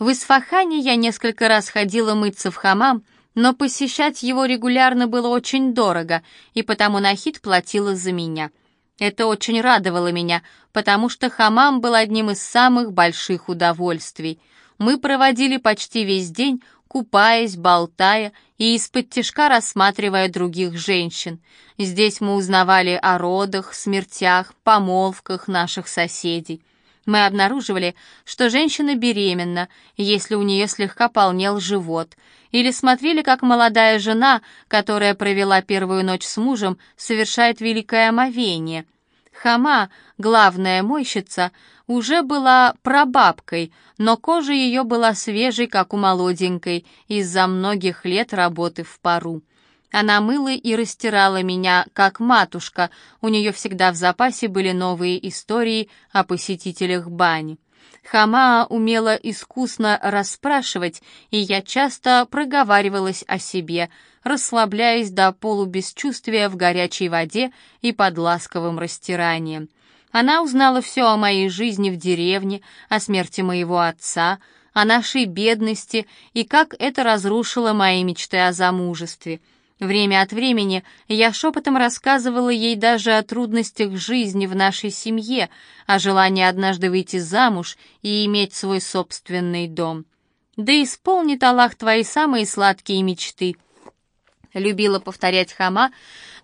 В Исфахане я несколько раз ходила мыться в хамам, но посещать его регулярно было очень дорого, и потому Нахид платила за меня. Это очень радовало меня, потому что хамам был одним из самых больших удовольствий. Мы проводили почти весь день, купаясь, болтая и из-под тишка рассматривая других женщин. Здесь мы узнавали о родах, смертях, помолвках наших соседей. Мы обнаруживали, что женщина беременна, если у нее слегка полнел живот, или смотрели, как молодая жена, которая провела первую ночь с мужем, совершает великое омовение. Хама, главная мойщица, уже была прабабкой, но кожа ее была свежей, как у молоденькой, из-за многих лет работы в пару. Она мыла и растирала меня, как матушка, у нее всегда в запасе были новые истории о посетителях бани. Хамаа умела искусно расспрашивать, и я часто проговаривалась о себе, расслабляясь до полубесчувствия в горячей воде и под ласковым растиранием. Она узнала все о моей жизни в деревне, о смерти моего отца, о нашей бедности и как это разрушило мои мечты о замужестве — Время от времени я шепотом рассказывала ей даже о трудностях жизни в нашей семье, о желании однажды выйти замуж и иметь свой собственный дом. «Да исполнит Аллах твои самые сладкие мечты», — любила повторять Хама,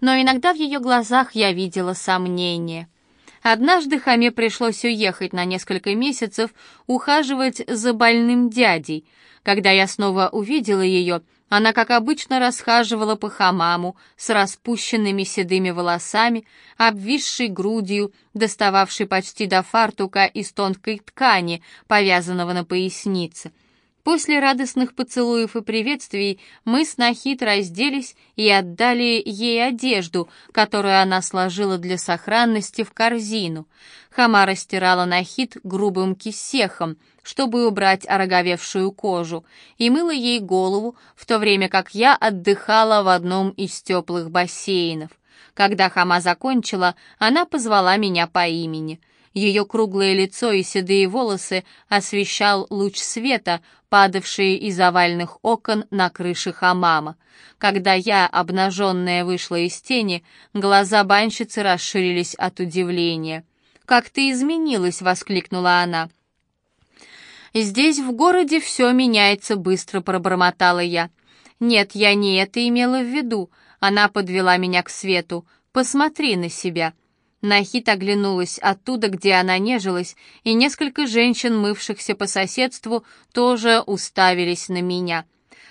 но иногда в ее глазах я видела сомнение. Однажды Хаме пришлось уехать на несколько месяцев ухаживать за больным дядей. Когда я снова увидела ее — она, как обычно, расхаживала по хамаму с распущенными седыми волосами, обвисшей грудью, достававшей почти до фартука из тонкой ткани, повязанного на пояснице. После радостных поцелуев и приветствий мы с Нахид разделись и отдали ей одежду, которую она сложила для сохранности в корзину. Хама растирала Нахид грубым кисехом, чтобы убрать ороговевшую кожу, и мыла ей голову, в то время как я отдыхала в одном из теплых бассейнов. Когда Хама закончила, она позвала меня по имени — ее круглое лицо и седые волосы освещал луч света, падавший из овальных окон на крыше хамама. Когда я, обнаженная, вышла из тени, глаза банщицы расширились от удивления. «Как ты изменилась!» — воскликнула она. «Здесь, в городе, все меняется быстро», — пробормотала я. «Нет, я не это имела в виду». Она подвела меня к свету. «Посмотри на себя». Нахит оглянулась оттуда, где она нежилась, и несколько женщин, мывшихся по соседству, тоже уставились на меня.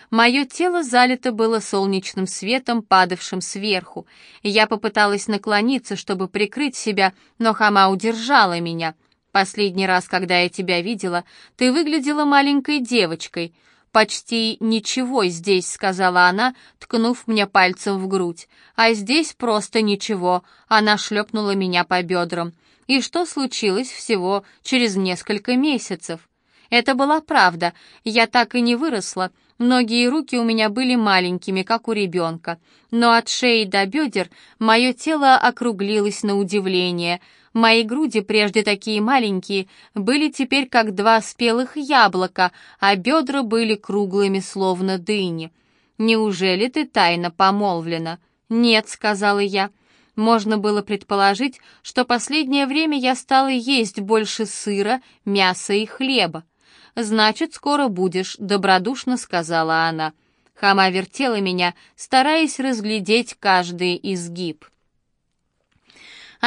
Мое тело залито было солнечным светом, падавшим сверху. Я попыталась наклониться, чтобы прикрыть себя, но Хама удержала меня. «Последний раз, когда я тебя видела, ты выглядела маленькой девочкой. «Почти ничего здесь», — сказала она, ткнув мне пальцем в грудь. «А здесь просто ничего», — она шлепнула меня по бедрам. «И что случилось всего через несколько месяцев?» Это была правда, я так и не выросла, ноги и руки у меня были маленькими, как у ребенка, но от шеи до бедер мое тело округлилось на удивление — Мои груди, прежде такие маленькие, были теперь как два спелых яблока, а бедра были круглыми, словно дыни. «Неужели ты тайно помолвлена?» «Нет», — сказала я. Можно было предположить, что последнее время я стала есть больше сыра, мяса и хлеба. «Значит, скоро будешь», — добродушно сказала она. Хама вертела меня, стараясь разглядеть каждый изгиб.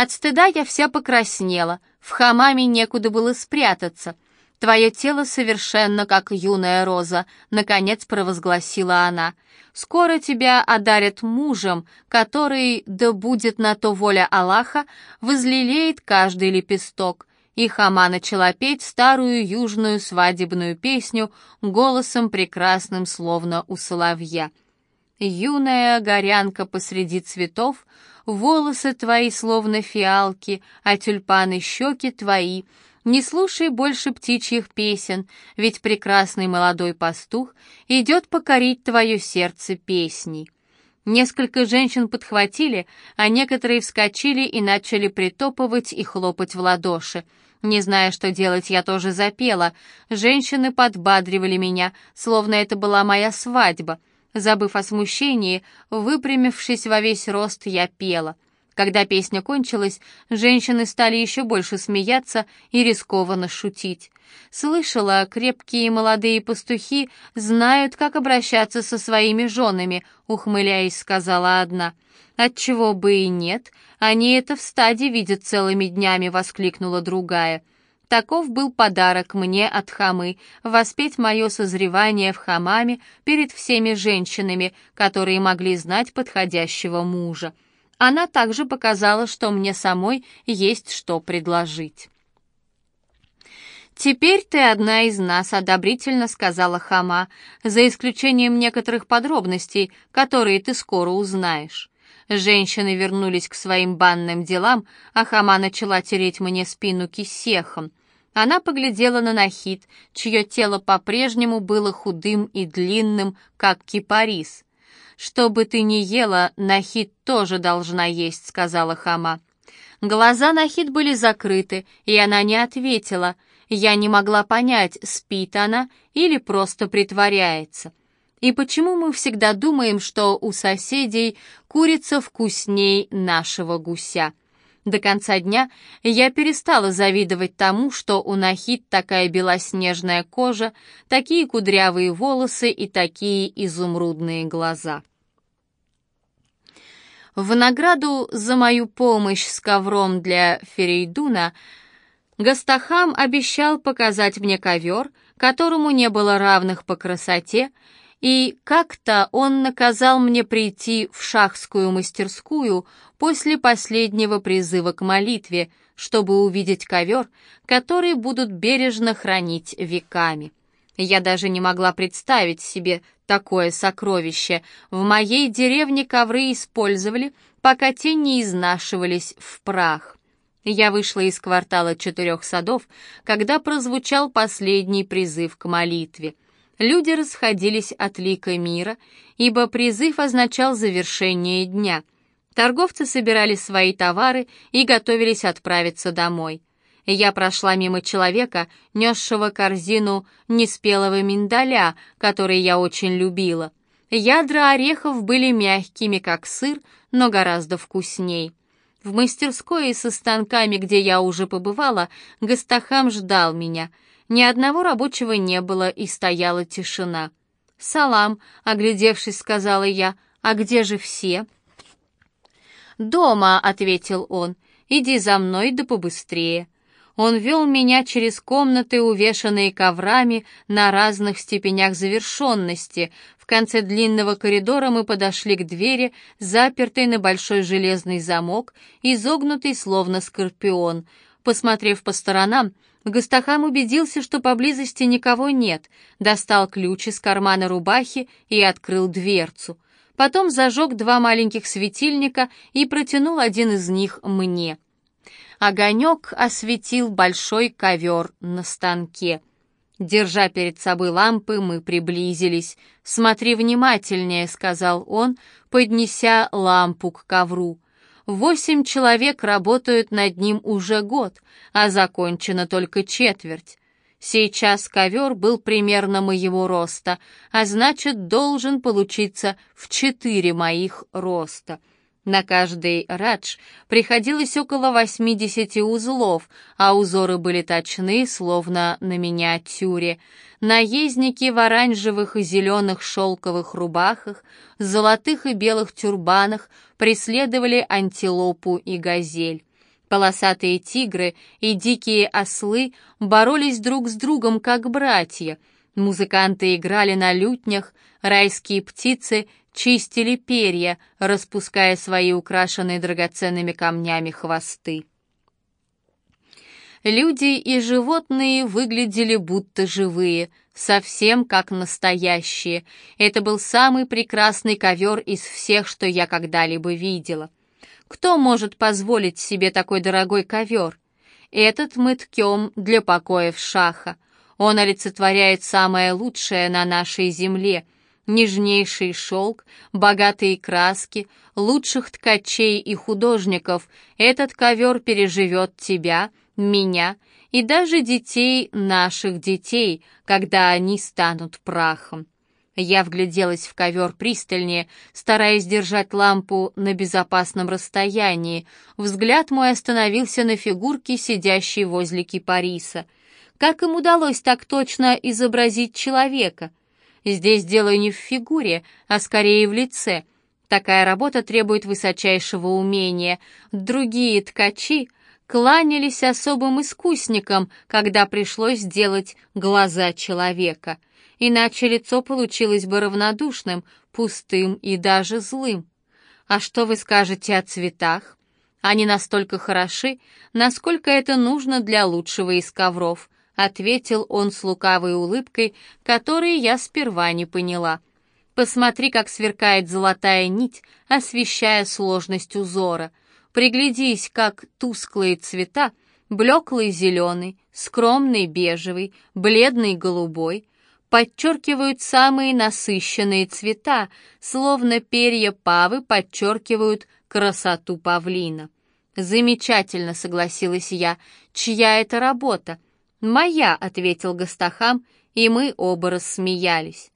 От стыда я вся покраснела, в хамаме некуда было спрятаться. «Твое тело совершенно как юная роза», — наконец провозгласила она. «Скоро тебя одарят мужем, который, да будет на то воля Аллаха, возлелеет каждый лепесток». И Хама начала петь старую южную свадебную песню голосом прекрасным, словно у соловья. «Юная горянка посреди цветов, Волосы твои словно фиалки, а тюльпаны щеки твои. Не слушай больше птичьих песен, ведь прекрасный молодой пастух идет покорить твое сердце песней. Несколько женщин подхватили, а некоторые вскочили и начали притопывать и хлопать в ладоши. Не зная, что делать, я тоже запела. Женщины подбадривали меня, словно это была моя свадьба. Забыв о смущении, выпрямившись во весь рост, я пела. Когда песня кончилась, женщины стали еще больше смеяться и рискованно шутить. Слышала, крепкие молодые пастухи знают, как обращаться со своими женами, ухмыляясь, сказала одна. Отчего бы и нет, они это в стаде видят целыми днями, воскликнула другая. Таков был подарок мне от хамы — воспеть мое созревание в хамаме перед всеми женщинами, которые могли знать подходящего мужа. Она также показала, что мне самой есть что предложить. «Теперь ты одна из нас», — одобрительно сказала Хама, «за исключением некоторых подробностей, которые ты скоро узнаешь». Женщины вернулись к своим банным делам, а Хама начала тереть мне спину кисехом. Она поглядела на Нахид, чье тело по-прежнему было худым и длинным, как кипарис. «Что бы ты ни ела, Нахид тоже должна есть», — сказала Хама. Глаза Нахид были закрыты, и она не ответила. Я не могла понять, спит она или просто притворяется. И почему мы всегда думаем, что у соседей курица вкусней нашего гуся? До конца дня я перестала завидовать тому, что у Нахид такая белоснежная кожа, такие кудрявые волосы и такие изумрудные глаза. В награду за мою помощь с ковром для Ферейдуна Гастахам обещал показать мне ковер, которому не было равных по красоте, и как-то он наказал мне прийти в шахскую мастерскую после последнего призыва к молитве, чтобы увидеть ковер, который будут бережно хранить веками. Я даже не могла представить себе такое сокровище. В моей деревне ковры использовали, пока те не изнашивались в прах. Я вышла из квартала четырех садов, когда прозвучал последний призыв к молитве — люди расходились от лика мира, ибо призыв означал завершение дня. Торговцы собирали свои товары и готовились отправиться домой. Я прошла мимо человека, несшего корзину неспелого миндаля, который я очень любила. Ядра орехов были мягкими, как сыр, но гораздо вкусней. В мастерской со станками, где я уже побывала, Гастахам ждал меня — ни одного рабочего не было, и стояла тишина. «Салам», — оглядевшись, сказала я, — «а где же все?» «Дома», — ответил он, — «иди за мной да побыстрее». Он вел меня через комнаты, увешанные коврами на разных степенях завершенности. В конце длинного коридора мы подошли к двери, запертой на большой железный замок, изогнутый словно скорпион. Посмотрев по сторонам, Гастахам убедился, что поблизости никого нет, достал ключ из кармана рубахи и открыл дверцу. Потом зажег два маленьких светильника и протянул один из них мне. Огонек осветил большой ковер на станке. Держа перед собой лампы, мы приблизились. «Смотри внимательнее», — сказал он, поднеся лампу к ковру. Восемь человек работают над ним уже год, а закончена только четверть. Сейчас ковер был примерно моего роста, а значит, должен получиться в четыре моих роста. На каждый радж приходилось около 80 узлов, а узоры были точны, словно на миниатюре. Наездники в оранжевых и зеленых шелковых рубахах, золотых и белых тюрбанах преследовали антилопу и газель. Полосатые тигры и дикие ослы боролись друг с другом, как братья. Музыканты играли на лютнях, райские птицы чистили перья, распуская свои украшенные драгоценными камнями хвосты. Люди и животные выглядели будто живые, совсем как настоящие. Это был самый прекрасный ковер из всех, что я когда-либо видела. Кто может позволить себе такой дорогой ковер? Этот мы ткем для покоев шаха. Он олицетворяет самое лучшее на нашей земле — нежнейший шелк, богатые краски, лучших ткачей и художников. Этот ковер переживет тебя, меня и даже детей наших детей, когда они станут прахом. Я вгляделась в ковер пристальнее, стараясь держать лампу на безопасном расстоянии. Взгляд мой остановился на фигурке, сидящей возле кипариса. Как им удалось так точно изобразить человека? Здесь дело не в фигуре, а скорее в лице. Такая работа требует высочайшего умения. Другие ткачи кланялись особым искусникам, когда пришлось сделать глаза человека — иначе лицо получилось бы равнодушным, пустым и даже злым. А что вы скажете о цветах? Они настолько хороши, насколько это нужно для лучшего из ковров, ответил он с лукавой улыбкой, которой я сперва не поняла. Посмотри, как сверкает золотая нить, освещая сложность узора. Приглядись, как тусклые цвета, блеклый зеленый, скромный бежевый, бледный голубой, подчеркивают самые насыщенные цвета, словно перья павы подчеркивают красоту павлина. «Замечательно», — согласилась я. «Чья это работа?» «Моя», — ответил Гастахам, и мы оба рассмеялись.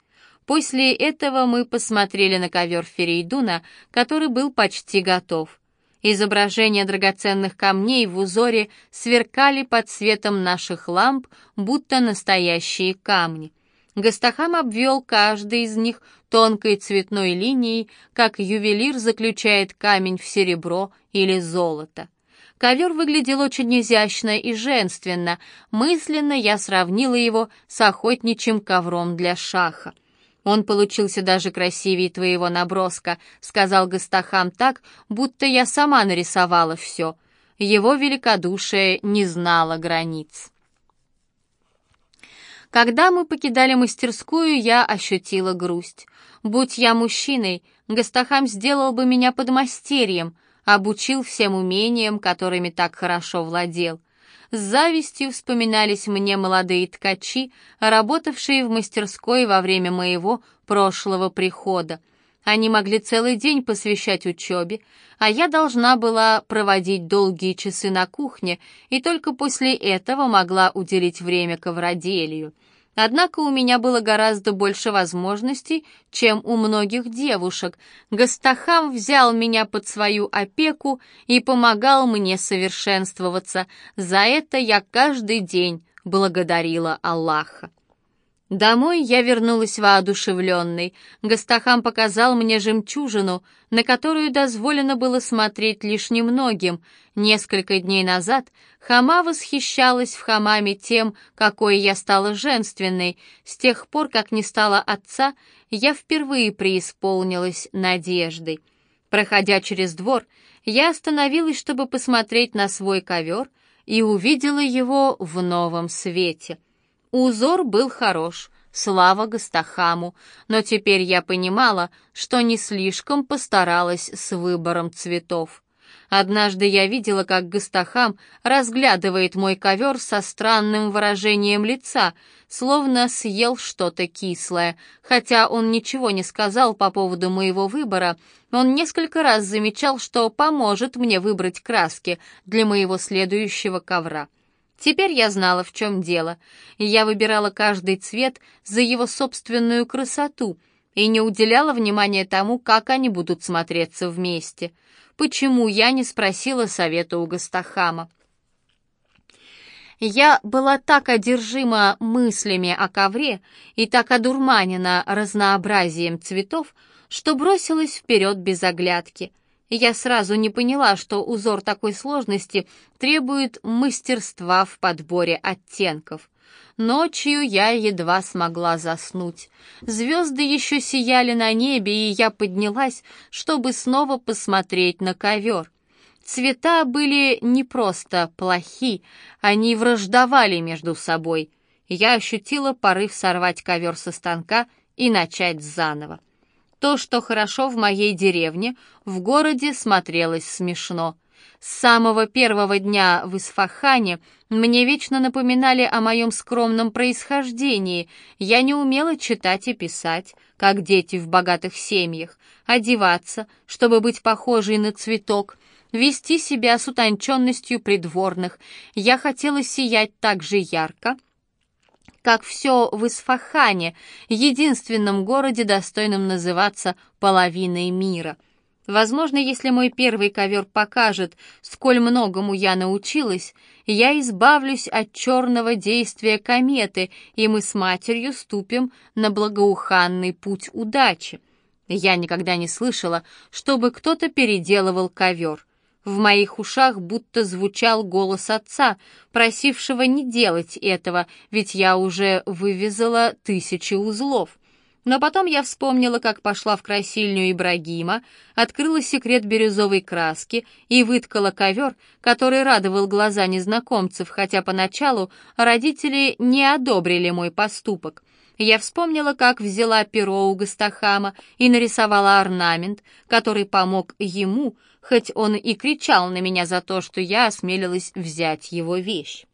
После этого мы посмотрели на ковер Ферейдуна, который был почти готов. Изображения драгоценных камней в узоре сверкали под светом наших ламп, будто настоящие камни. Гастахам обвел каждый из них тонкой цветной линией, как ювелир заключает камень в серебро или золото. Ковер выглядел очень изящно и женственно. Мысленно я сравнила его с охотничьим ковром для шаха. «Он получился даже красивее твоего наброска», — сказал Гастахам так, будто я сама нарисовала все. Его великодушие не знало границ. Когда мы покидали мастерскую, я ощутила грусть. Будь я мужчиной, Гастахам сделал бы меня подмастерьем, обучил всем умениям, которыми так хорошо владел. С завистью вспоминались мне молодые ткачи, работавшие в мастерской во время моего прошлого прихода. Они могли целый день посвящать учебе, а я должна была проводить долгие часы на кухне и только после этого могла уделить время ковроделию. Однако у меня было гораздо больше возможностей, чем у многих девушек. Гастахам взял меня под свою опеку и помогал мне совершенствоваться. За это я каждый день благодарила Аллаха. Домой я вернулась воодушевленной. Гастахам показал мне жемчужину, на которую дозволено было смотреть лишь немногим. Несколько дней назад Хама восхищалась в Хамаме тем, какой я стала женственной. С тех пор, как не стала отца, я впервые преисполнилась надеждой. Проходя через двор, я остановилась, чтобы посмотреть на свой ковер, и увидела его в новом свете — Узор был хорош, слава Гастахаму, но теперь я понимала, что не слишком постаралась с выбором цветов. Однажды я видела, как Гастахам разглядывает мой ковер со странным выражением лица, словно съел что-то кислое. Хотя он ничего не сказал по поводу моего выбора, он несколько раз замечал, что поможет мне выбрать краски для моего следующего ковра. Теперь я знала, в чем дело. Я выбирала каждый цвет за его собственную красоту и не уделяла внимания тому, как они будут смотреться вместе. Почему я не спросила совета у Гастахама? Я была так одержима мыслями о ковре и так одурманена разнообразием цветов, что бросилась вперед без оглядки — я сразу не поняла, что узор такой сложности требует мастерства в подборе оттенков. Ночью я едва смогла заснуть. Звезды еще сияли на небе, и я поднялась, чтобы снова посмотреть на ковер. Цвета были не просто плохи, они враждовали между собой. Я ощутила порыв сорвать ковер со станка и начать заново. То, что хорошо в моей деревне, в городе смотрелось смешно. С самого первого дня в Исфахане мне вечно напоминали о моем скромном происхождении. Я не умела читать и писать, как дети в богатых семьях, одеваться, чтобы быть похожей на цветок, вести себя с утонченностью придворных. Я хотела сиять так же ярко, как все в Исфахане, единственном городе, достойном называться половиной мира. Возможно, если мой первый ковер покажет, сколь многому я научилась, я избавлюсь от черного действия кометы, и мы с матерью ступим на благоуханный путь удачи. Я никогда не слышала, чтобы кто-то переделывал ковер. В моих ушах будто звучал голос отца, просившего не делать этого, ведь я уже вывязала тысячи узлов. Но потом я вспомнила, как пошла в красильню Ибрагима, открыла секрет бирюзовой краски и выткала ковер, который радовал глаза незнакомцев, хотя поначалу родители не одобрили мой поступок. Я вспомнила, как взяла перо у Гастахама и нарисовала орнамент, который помог ему, хоть он и кричал на меня за то, что я осмелилась взять его вещь.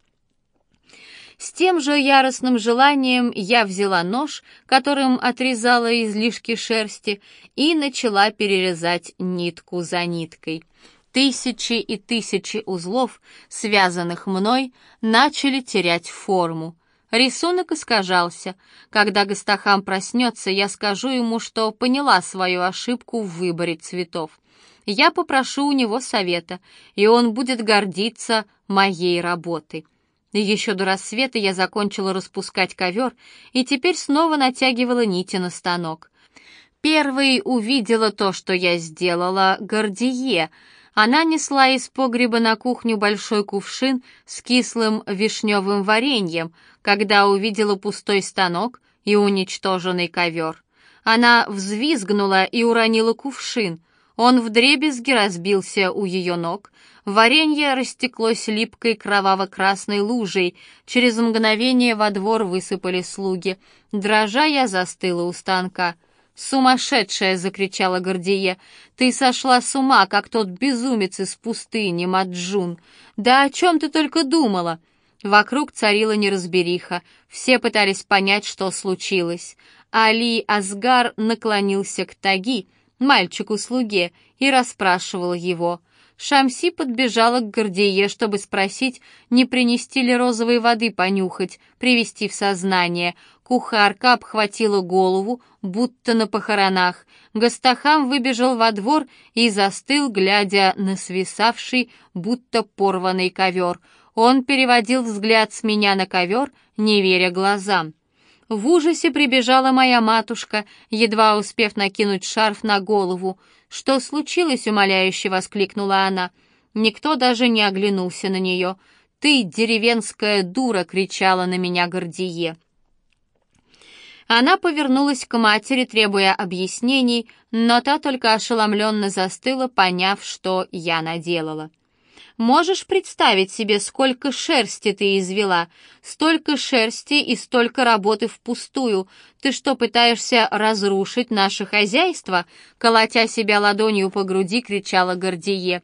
С тем же яростным желанием я взяла нож, которым отрезала излишки шерсти, и начала перерезать нитку за ниткой. Тысячи и тысячи узлов, связанных мной, начали терять форму. Рисунок искажался. Когда Гастахам проснется, я скажу ему, что поняла свою ошибку в выборе цветов. Я попрошу у него совета, и он будет гордиться моей работой. Еще до рассвета я закончила распускать ковер и теперь снова натягивала нити на станок. Первой увидела то, что я сделала, Гордие. Она несла из погреба на кухню большой кувшин с кислым вишневым вареньем, когда увидела пустой станок и уничтоженный ковер. Она взвизгнула и уронила кувшин. Он вдребезги разбился у ее ног, Варенье растеклось липкой кроваво-красной лужей. Через мгновение во двор высыпали слуги. Дрожа я застыла у станка. «Сумасшедшая!» — закричала Гордие. «Ты сошла с ума, как тот безумец из пустыни, Маджун! Да о чем ты только думала?» Вокруг царила неразбериха. Все пытались понять, что случилось. Али Асгар наклонился к Таги, мальчику-слуге, и расспрашивал его — Шамси подбежала к Гордее, чтобы спросить, не принести ли розовой воды понюхать, привести в сознание. Кухарка обхватила голову, будто на похоронах. Гастахам выбежал во двор и застыл, глядя на свисавший, будто порванный ковер. Он переводил взгляд с меня на ковер, не веря глазам. В ужасе прибежала моя матушка, едва успев накинуть шарф на голову. «Что случилось?» — умоляюще воскликнула она. Никто даже не оглянулся на нее. «Ты, деревенская дура!» — кричала на меня Гордие. Она повернулась к матери, требуя объяснений, но та только ошеломленно застыла, поняв, что я наделала. Можешь представить себе, сколько шерсти ты извела? Столько шерсти и столько работы впустую. Ты что, пытаешься разрушить наше хозяйство?» Колотя себя ладонью по груди, кричала Гордие.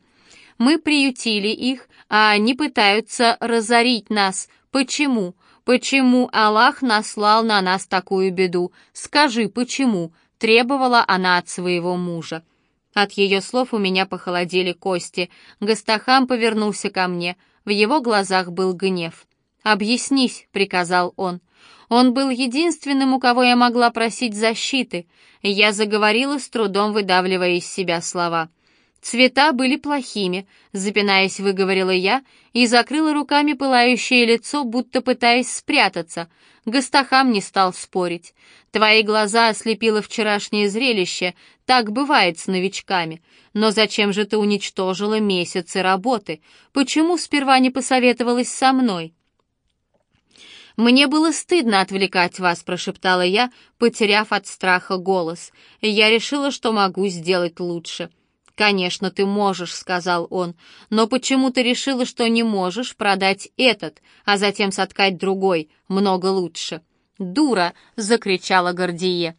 «Мы приютили их, а они пытаются разорить нас. Почему? Почему Аллах наслал на нас такую беду? Скажи, почему?» Требовала она от своего мужа. От ее слов у меня похолодели кости. Гастахам повернулся ко мне. В его глазах был гнев. «Объяснись», — приказал он. Он был единственным, у кого я могла просить защиты. Я заговорила, с трудом выдавливая из себя слова. Цвета были плохими, запинаясь, выговорила я и закрыла руками пылающее лицо, будто пытаясь спрятаться. Гастахам не стал спорить. Твои глаза ослепило вчерашнее зрелище, так бывает с новичками. Но зачем же ты уничтожила месяцы работы? Почему сперва не посоветовалась со мной?» «Мне было стыдно отвлекать вас», — прошептала я, потеряв от страха голос. «Я решила, что могу сделать лучше». «Конечно, ты можешь», — сказал он, «но почему ты решила, что не можешь продать этот, а затем соткать другой, много лучше?» «Дура!» — закричала Гордие.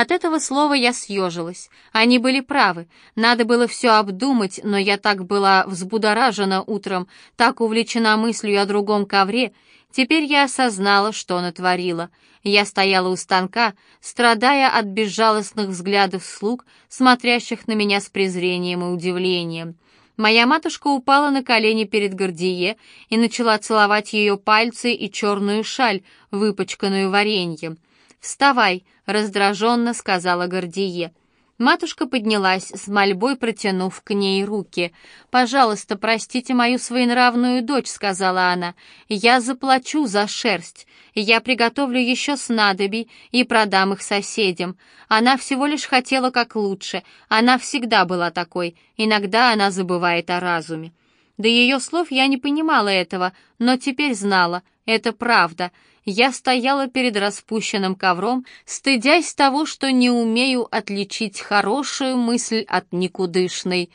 От этого слова я съежилась. Они были правы. Надо было все обдумать, но я так была взбудоражена утром, так увлечена мыслью о другом ковре. Теперь я осознала, что натворила. Я стояла у станка, страдая от безжалостных взглядов слуг, смотрящих на меня с презрением и удивлением. Моя матушка упала на колени перед Гордие и начала целовать ее пальцы и черную шаль, выпачканную вареньем. «Вставай», — раздраженно сказала Гордие. Матушка поднялась, с мольбой протянув к ней руки. «Пожалуйста, простите мою своенравную дочь», — сказала она. «Я заплачу за шерсть. Я приготовлю еще снадобий и продам их соседям. Она всего лишь хотела как лучше. Она всегда была такой. Иногда она забывает о разуме». До ее слов я не понимала этого, но теперь знала. Это правда. Я стояла перед распущенным ковром, стыдясь того, что не умею отличить хорошую мысль от никудышной.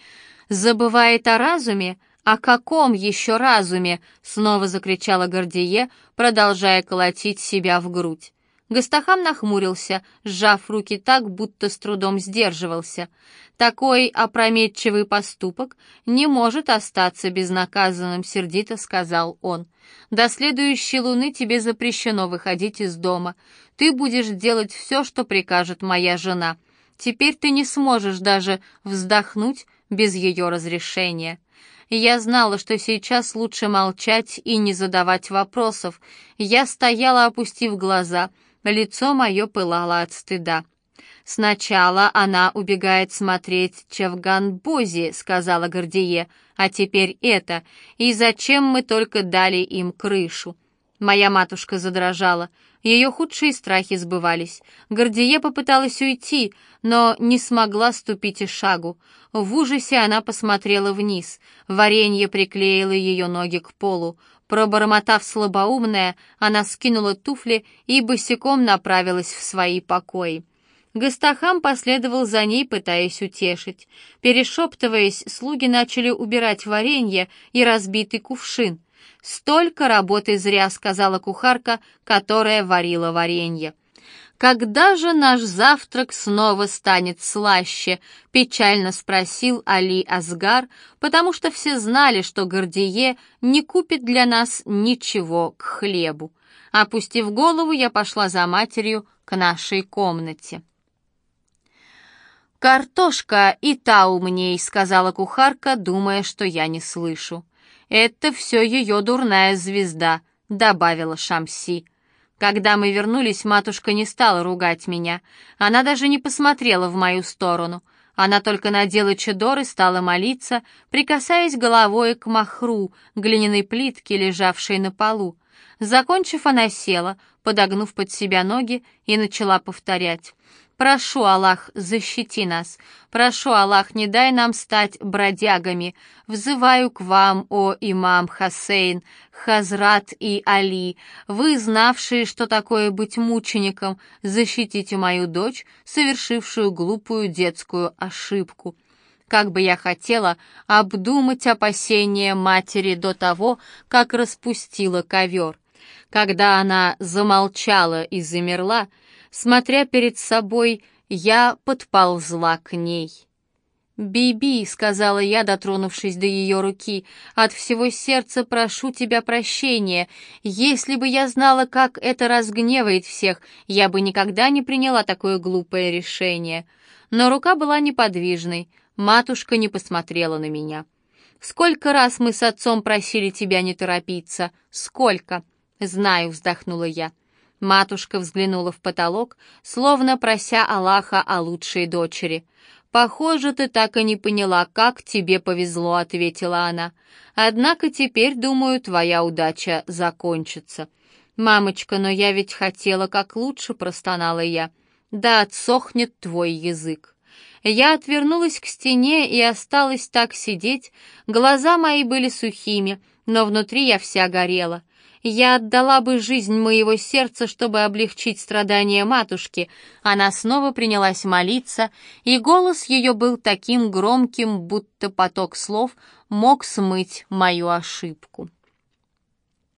«Забывает о разуме? О каком еще разуме?» — снова закричала Гордие, продолжая колотить себя в грудь. Гастахам нахмурился, сжав руки так, будто с трудом сдерживался. «Такой опрометчивый поступок не может остаться безнаказанным», — сердито сказал он. «До следующей луны тебе запрещено выходить из дома. Ты будешь делать все, что прикажет моя жена. Теперь ты не сможешь даже вздохнуть без ее разрешения». Я знала, что сейчас лучше молчать и не задавать вопросов. Я стояла, опустив глаза, лицо мое пылало от стыда. «Сначала она убегает смотреть Чавган-Бози», — сказала Гордие, «а теперь это. И зачем мы только дали им крышу?» Моя матушка задрожала. Ее худшие страхи сбывались. Гордие попыталась уйти, но не смогла ступить и шагу. В ужасе она посмотрела вниз. Варенье приклеило ее ноги к полу. Пробормотав слабоумное, она скинула туфли и босиком направилась в свои покои. Гастахам последовал за ней, пытаясь утешить. Перешептываясь, слуги начали убирать варенье и разбитый кувшин. «Столько работы зря», — сказала кухарка, которая варила варенье. «Когда же наш завтрак снова станет слаще?» — печально спросил Али Асгар, потому что все знали, что Гордие не купит для нас ничего к хлебу. Опустив голову, я пошла за матерью к нашей комнате. «Картошка и та умней», — сказала кухарка, думая, что я не слышу. «Это все ее дурная звезда», — добавила Шамси. Когда мы вернулись, матушка не стала ругать меня. Она даже не посмотрела в мою сторону. Она только надела чедор и стала молиться, прикасаясь головой к махру, глиняной плитке, лежавшей на полу. Закончив, она села, подогнув под себя ноги, и начала повторять. Прошу, Аллах, защити нас. Прошу, Аллах, не дай нам стать бродягами. Взываю к вам, о имам Хасейн, Хазрат и Али. Вы, знавшие, что такое быть мучеником, защитите мою дочь, совершившую глупую детскую ошибку. Как бы я хотела обдумать опасения матери до того, как распустила ковер. Когда она замолчала и замерла, Смотря перед собой, я подползла к ней. «Биби», — сказала я, дотронувшись до ее руки, — «от всего сердца прошу тебя прощения. Если бы я знала, как это разгневает всех, я бы никогда не приняла такое глупое решение». Но рука была неподвижной, матушка не посмотрела на меня. «Сколько раз мы с отцом просили тебя не торопиться? Сколько?» «Знаю», — вздохнула я. Матушка взглянула в потолок, словно прося Аллаха о лучшей дочери. «Похоже, ты так и не поняла, как тебе повезло», — ответила она. «Однако теперь, думаю, твоя удача закончится». «Мамочка, но я ведь хотела как лучше», — простонала я. «Да отсохнет твой язык». Я отвернулась к стене и осталась так сидеть. Глаза мои были сухими, но внутри я вся горела. Я отдала бы жизнь моего сердца, чтобы облегчить страдания матушки. Она снова принялась молиться, и голос ее был таким громким, будто поток слов мог смыть мою ошибку.